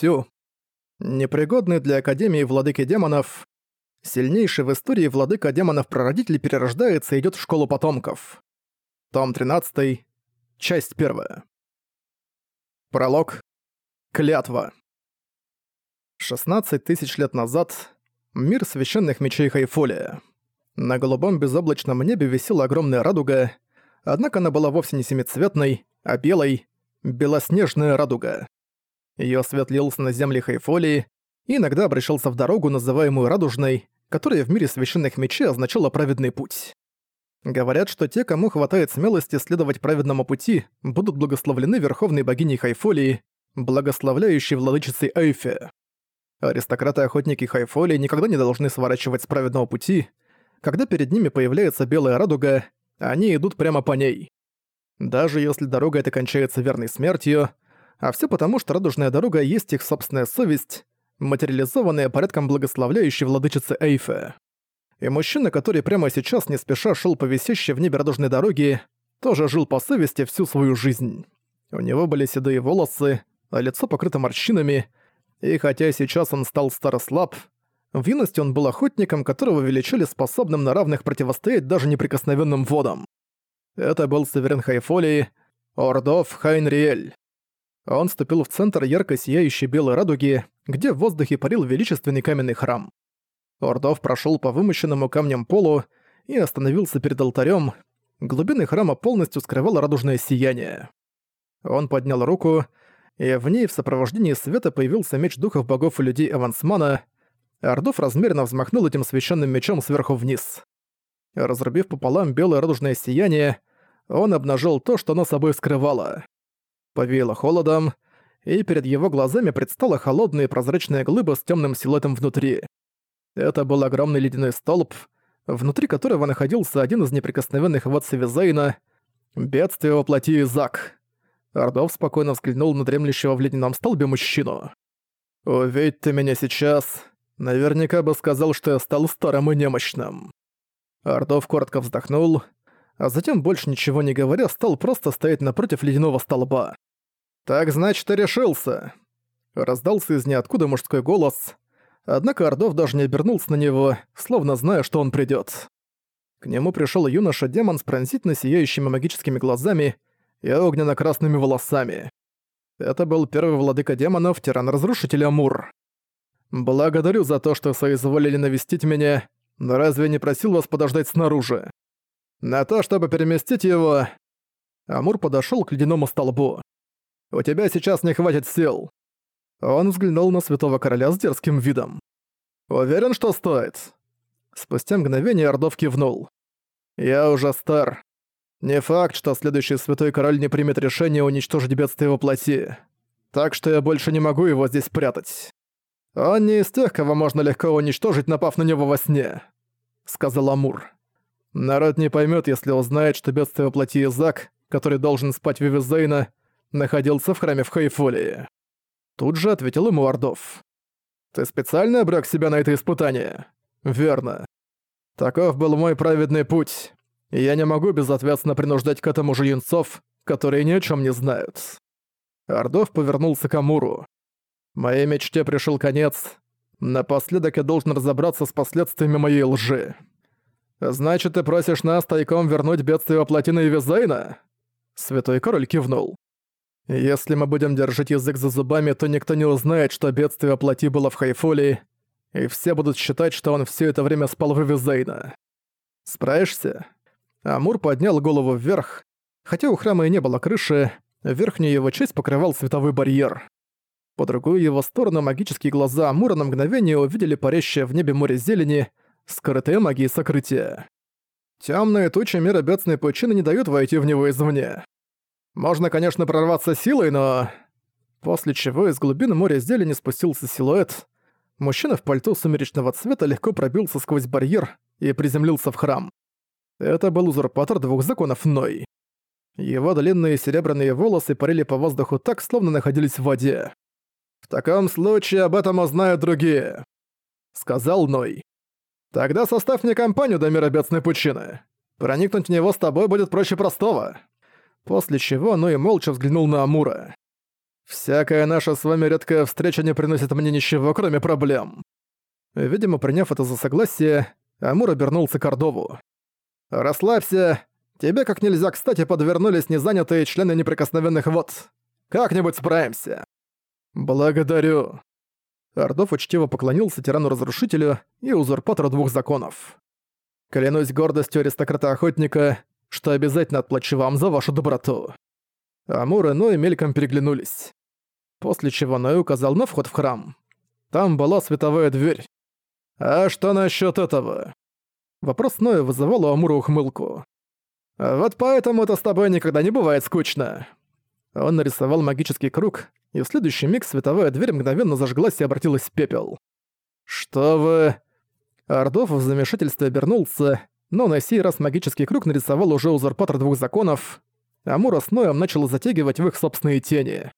Сю. Непригодный для Академии Владыки Демонов, сильнейший в истории Владыка Демонов-прародитель перерождается и идёт в Школу Потомков. Том 13, часть 1. Пролог. Клятва. 16 тысяч лет назад. Мир священных мечей Хайфолия. На голубом безоблачном небе висела огромная радуга, однако она была вовсе не семицветной, а белой, белоснежная радуга. Её свет лился на земле Хайфолии и иногда обращался в дорогу, называемую Радужной, которая в мире священных мечей означала праведный путь. Говорят, что те, кому хватает смелости следовать праведному пути, будут благословлены верховной богиней Хайфолии, благословляющей владычицей Эйфе. Аристократы-охотники Хайфолии никогда не должны сворачивать с праведного пути. Когда перед ними появляется белая радуга, они идут прямо по ней. Даже если дорога эта кончается верной смертью, а все потому, что радужная дорога есть их собственная совесть, материализованная порядком благословляющей владычицы Эйфе. И мужчина, который прямо сейчас не спеша шел по висящей в небе радужной дороге, тоже жил по совести всю свою жизнь. У него были седые волосы, а лицо покрыто морщинами, и хотя сейчас он стал старослаб, в юности он был охотником, которого величали способным на равных противостоять даже неприкосновенным водам. Это был Северин Хайфолии, Ордов Хайнриэль. Он вступил в центр ярко сияющей белой радуги, где в воздухе парил величественный каменный храм. Ордов прошел по вымощенному камням полу и остановился перед алтарем. Глубины храма полностью скрывало радужное сияние. Он поднял руку, и в ней в сопровождении света появился меч духов богов и людей Эвансмана. Ордов размеренно взмахнул этим священным мечом сверху вниз. Разрубив пополам белое радужное сияние, он обнажил то, что оно собой скрывало повеяло холодом, и перед его глазами предстала холодная и прозрачная глыба с темным силуэтом внутри. Это был огромный ледяной столб, внутри которого находился один из неприкосновенных вод Севизейна — бедствие воплоти Изак. Ордов спокойно взглянул на дремлющего в ледяном столбе мужчину. «Увидь ты меня сейчас, наверняка бы сказал, что я стал старым и немощным». Ордов коротко вздохнул, а затем, больше ничего не говоря, стал просто стоять напротив ледяного столба. «Так значит, ты решился!» Раздался из ниоткуда мужской голос, однако Ордов даже не обернулся на него, словно зная, что он придёт. К нему пришёл юноша-демон с пронзительно сияющими магическими глазами и огненно-красными волосами. Это был первый владыка демонов, тиран-разрушитель Амур. «Благодарю за то, что соизволили навестить меня, но разве не просил вас подождать снаружи?» «На то, чтобы переместить его...» Амур подошёл к ледяному столбу. У тебя сейчас не хватит сил». Он взглянул на Святого Короля с дерзким видом. «Уверен, что стоит?» Спустя мгновение Ордов кивнул. «Я уже стар. Не факт, что следующий Святой Король не примет решение уничтожить бедствие воплоти. Так что я больше не могу его здесь прятать. Он не из тех, кого можно легко уничтожить, напав на него во сне», — сказал Амур. «Народ не поймет, если узнает, что бедствие воплоти Изак, который должен спать в Вивизейна, находился в храме в Хайфолии. Тут же ответил ему Ордов. «Ты специально обрёк себя на это испытание?» «Верно. Таков был мой праведный путь, я не могу безответственно принуждать к этому же юнцов, которые ни о чем не знают». Ордов повернулся к Амуру. «Моей мечте пришел конец. Напоследок я должен разобраться с последствиями моей лжи. Значит, ты просишь нас тайком вернуть бедствие плотины Визейна?» Святой Король кивнул. Если мы будем держать язык за зубами, то никто не узнает, что бедствие плоти было в Хайфолии, и все будут считать, что он все это время спал в Эвизейна. Справишься?» Амур поднял голову вверх. Хотя у храма и не было крыши, верхнюю его часть покрывал световой барьер. По другую его сторону магические глаза Амура на мгновение увидели парящее в небе море зелени, скрытые магией сокрытия. Темные тучи мира бедственной пучины не дают войти в него извне. Можно, конечно, прорваться силой, но... После чего из глубины моря зелени спустился силуэт. Мужчина в пальто сумеречного цвета легко пробился сквозь барьер и приземлился в храм. Это был узурпатор двух законов Ной. Его длинные серебряные волосы парили по воздуху так, словно находились в воде. «В таком случае об этом узнают другие», — сказал Ной. «Тогда составь мне компанию до мира бедственной пучины. Проникнуть в него с тобой будет проще простого» после чего Ной молча взглянул на Амура. Всякая наша с вами редкая встреча не приносит мне ничего, кроме проблем». Видимо, приняв это за согласие, Амур обернулся к Ордову. «Расслабься. Тебе как нельзя кстати подвернулись незанятые члены неприкосновенных вод. Как-нибудь справимся». «Благодарю». Ордов учтиво поклонился тирану-разрушителю и узурпатору двух законов. «Клянусь гордостью аристократа-охотника, что обязательно отплачу вам за вашу доброту». Амур и Ной мельком переглянулись. После чего Ной указал на вход в храм. Там была световая дверь. «А что насчет этого?» Вопрос Ноя вызывал у Амура ухмылку. «Вот поэтому это с тобой никогда не бывает скучно». Он нарисовал магический круг, и в следующий миг световая дверь мгновенно зажглась и обратилась в пепел. «Что вы...» Ордов в замешательстве обернулся, но на сей раз магический круг нарисовал уже узурпатор двух законов. Амура с Ноем начал затягивать в их собственные тени.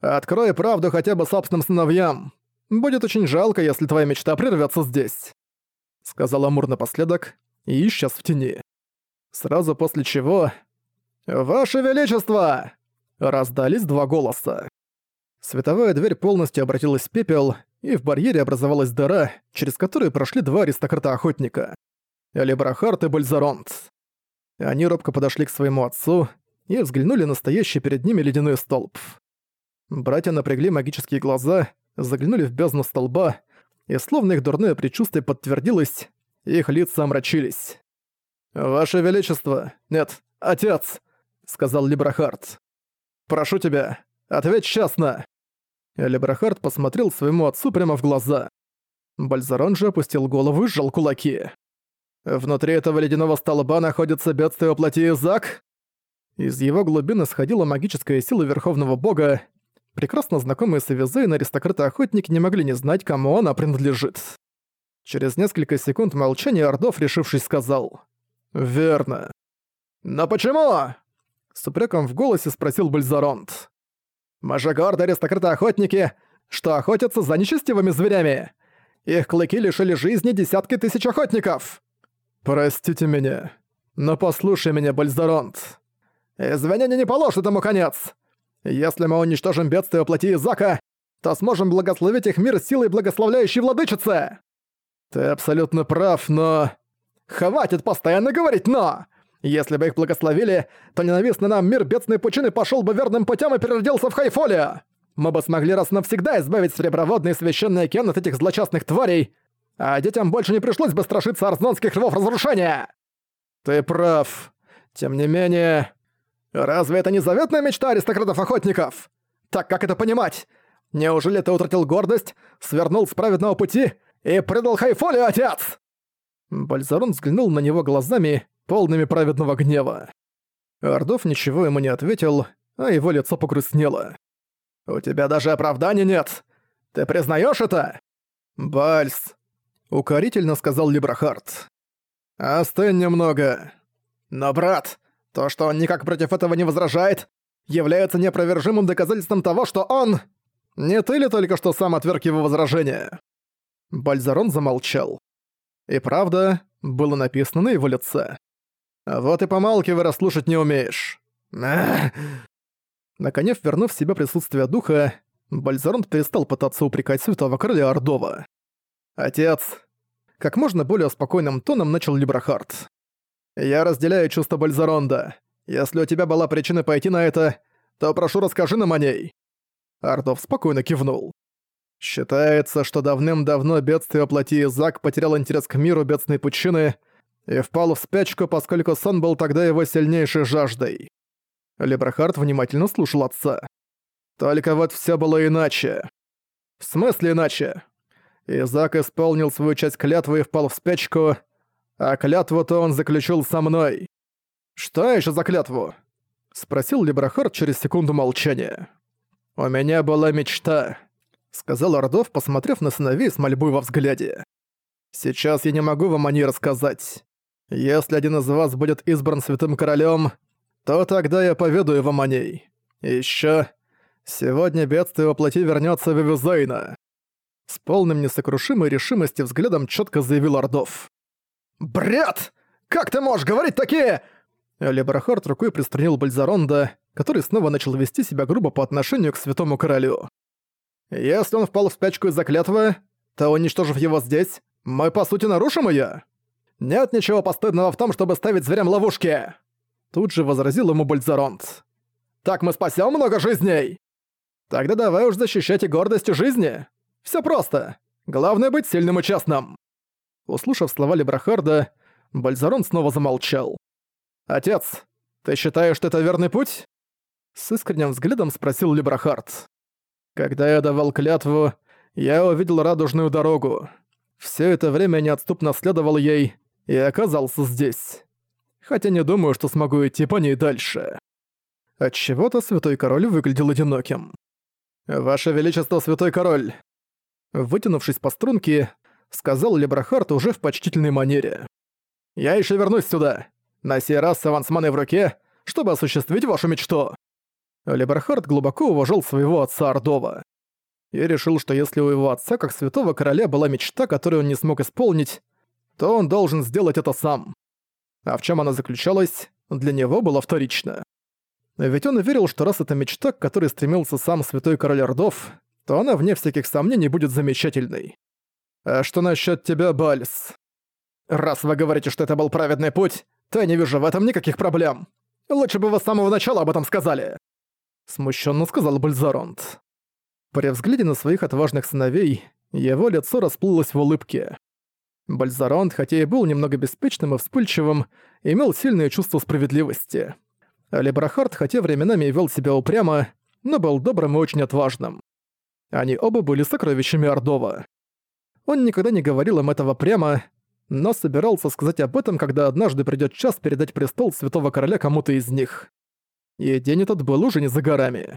«Открой правду хотя бы собственным сыновьям. Будет очень жалко, если твоя мечта прервётся здесь», — сказал Амур напоследок и исчез в тени. Сразу после чего... «Ваше Величество!» — раздались два голоса. Световая дверь полностью обратилась в пепел, и в барьере образовалась дыра, через которую прошли два аристократа-охотника — Элибрахарт и Бальзаронт. Они робко подошли к своему отцу и взглянули на стоящий перед ними ледяной столб. Братья напрягли магические глаза, заглянули в бездну столба, и словно их дурное предчувствие подтвердилось, их лица омрачились. «Ваше Величество! Нет, отец!» — сказал Либрахард. «Прошу тебя, ответь честно!» Лебрахард посмотрел своему отцу прямо в глаза. Бальзарон же опустил голову и сжал кулаки. «Внутри этого ледяного столба находится бедствие плоти Изак?» Из его глубины сходила магическая сила Верховного Бога. Прекрасно знакомые с Эвизейн аристократы-охотники не могли не знать, кому она принадлежит. Через несколько секунд молчания Ордов, решившись, сказал «Верно». «Но почему?» С упреком в голосе спросил Бальзаронт. Мы же гордые аристократы-охотники, что охотятся за нечестивыми зверями. Их клыки лишили жизни десятки тысяч охотников. Простите меня, но послушай меня, Бальзаронт. Извинения не положат этому конец. Если мы уничтожим бедствие плоти Изака, то сможем благословить их мир силой благословляющей владычицы. Ты абсолютно прав, но... Хватит постоянно говорить «но». Если бы их благословили, то ненавистный нам мир бедственной пучины пошел бы верным путем и переродился в Хайфолия. Мы бы смогли раз навсегда избавить Среброводный священный океан от этих злочастных тварей, а детям больше не пришлось бы страшиться арзнонских рвов разрушения. Ты прав. Тем не менее... Разве это не заветная мечта аристократов-охотников? Так как это понимать? Неужели ты утратил гордость, свернул с праведного пути и предал Хайфолию, отец?» Бальзарон взглянул на него глазами, полными праведного гнева. Ордов ничего ему не ответил, а его лицо погрустнело. «У тебя даже оправдания нет! Ты признаешь это?» «Бальс», — укорительно сказал Либрахард. «Остынь немного. Но, брат, то, что он никак против этого не возражает, является неопровержимым доказательством того, что он... Не ты ли только что сам отверг его возражение?» Бальзарон замолчал. И правда, было написано на его лице. Вот и помалкивай, раз слушать не умеешь. Наконец, вернув себе присутствие духа, Бальзаронт перестал пытаться упрекать святого короля Ордова. «Отец!» Как можно более спокойным тоном начал Либрахард. «Я разделяю чувства Бальзаронда. Если у тебя была причина пойти на это, то прошу расскажи нам о ней». Ордов спокойно кивнул. Считается, что давным-давно бедствие плоти Зак потерял интерес к миру бедственной пучины и впал в спячку, поскольку сон был тогда его сильнейшей жаждой. Лебрахард внимательно слушал отца. Только вот все было иначе. В смысле иначе? Изак исполнил свою часть клятвы и впал в спячку, а клятву-то он заключил со мной. «Что еще за клятву?» — спросил Лебрахард через секунду молчания. «У меня была мечта», — сказал Ордов, посмотрев на сыновей с мольбой во взгляде. «Сейчас я не могу вам о ней рассказать. Если один из вас будет избран святым королем, то тогда я поведаю вам о ней. И сегодня бедствие воплоти вернется в Эвизейна». С полным несокрушимой решимости взглядом четко заявил Ордов. «Бред! Как ты можешь говорить такие...» Лебрахард рукой приструнил Бальзаронда, который снова начал вести себя грубо по отношению к святому королю. «Если он впал в спячку из-за клятвы, то, уничтожив его здесь, мы, по сути, нарушим её? Нет ничего постыдного в том, чтобы ставить зверям ловушки!» Тут же возразил ему Бальзаронт. «Так мы спасем много жизней!» «Тогда давай уж защищайте гордостью жизни! Все просто! Главное быть сильным и честным!» Услышав слова Лебрахарда, Бальзарон снова замолчал. «Отец, ты считаешь, что это верный путь?» С искренним взглядом спросил Лебрахард. «Когда я давал клятву, я увидел радужную дорогу. Все это время неотступно следовал ей и оказался здесь. Хотя не думаю, что смогу идти по ней дальше». Отчего-то Святой Король выглядел одиноким. «Ваше Величество, Святой Король!» Вытянувшись по струнке, сказал Лебрахард уже в почтительной манере. «Я еще вернусь сюда, на сей раз с авансманой в руке, чтобы осуществить вашу мечту». Лебрахард глубоко уважал своего отца Ордова. И решил, что если у его отца, как святого короля, была мечта, которую он не смог исполнить, то он должен сделать это сам. А в чем она заключалась, для него было вторично. Ведь он верил, что раз это мечта, к которой стремился сам святой король Ордов, то она, вне всяких сомнений, будет замечательной. А что насчет тебя, Бальс? Раз вы говорите, что это был праведный путь, то я не вижу в этом никаких проблем. Лучше бы вы с самого начала об этом сказали. Смущенно сказал Бальзаронт. При взгляде на своих отважных сыновей, его лицо расплылось в улыбке. Бальзаронт, хотя и был немного беспечным и вспыльчивым, имел сильное чувство справедливости. Лебрахард, хотя временами вел себя упрямо, но был добрым и очень отважным. Они оба были сокровищами Ордова. Он никогда не говорил им этого прямо, но собирался сказать об этом, когда однажды придёт час передать престол Святого Короля кому-то из них. И день этот был уже не за горами.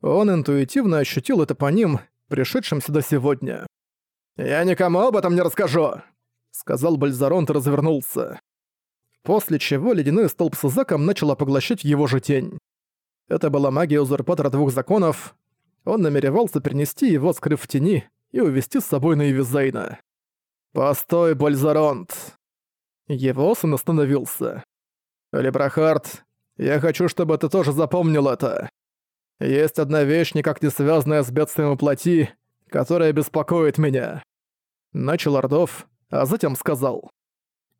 Он интуитивно ощутил это по ним, пришедшим сюда сегодня. «Я никому об этом не расскажу!» — сказал Бальзаронт и развернулся. После чего ледяной столб с Изаком начала поглощать его же тень. Это была магия узурпатора двух законов. Он намеревался перенести его, скрыв в тени, и увести с собой на Эвизейна. «Постой, Бальзаронт!» Его сын остановился. «Лебрахард, я хочу, чтобы ты тоже запомнил это. Есть одна вещь, никак не связанная с бедствием плоти, которая беспокоит меня». Начал Ордов, а затем сказал.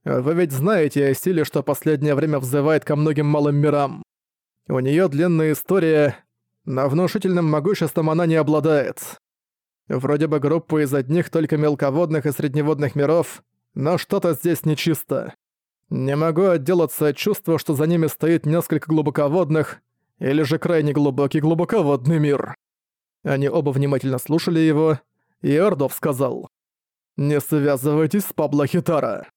«Вы ведь знаете о силе, что последнее время взывает ко многим малым мирам. У нее длинная история, но внушительным могуществом она не обладает. Вроде бы группа из одних только мелководных и средневодных миров, но что-то здесь нечисто. Не могу отделаться от чувства, что за ними стоит несколько глубоководных, или же крайне глубокий глубоководный мир. Они оба внимательно слушали его, и Ордов сказал. «Не связывайтесь с Пабло Хитара».